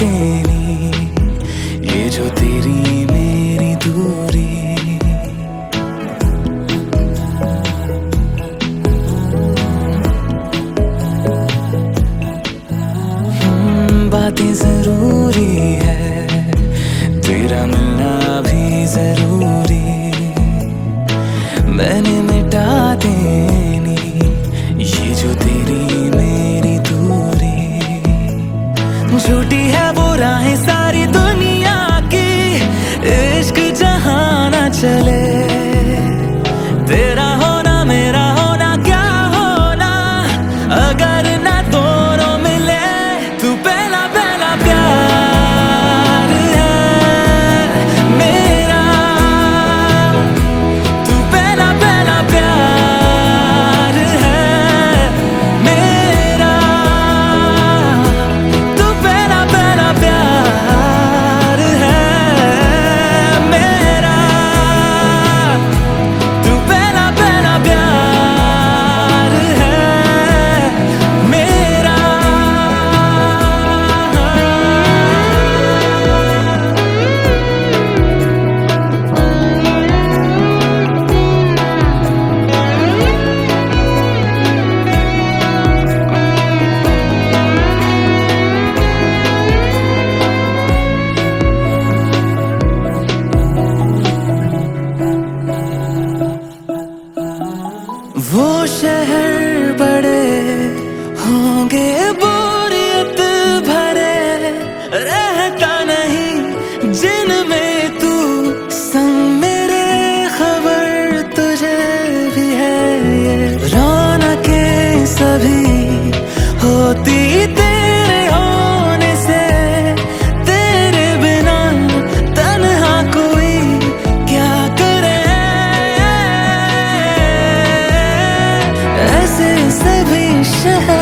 देनी ये जो तेरी मेरी दूरी। हम्म, बातें ज़रूर झूठी है वो राहें सा 不适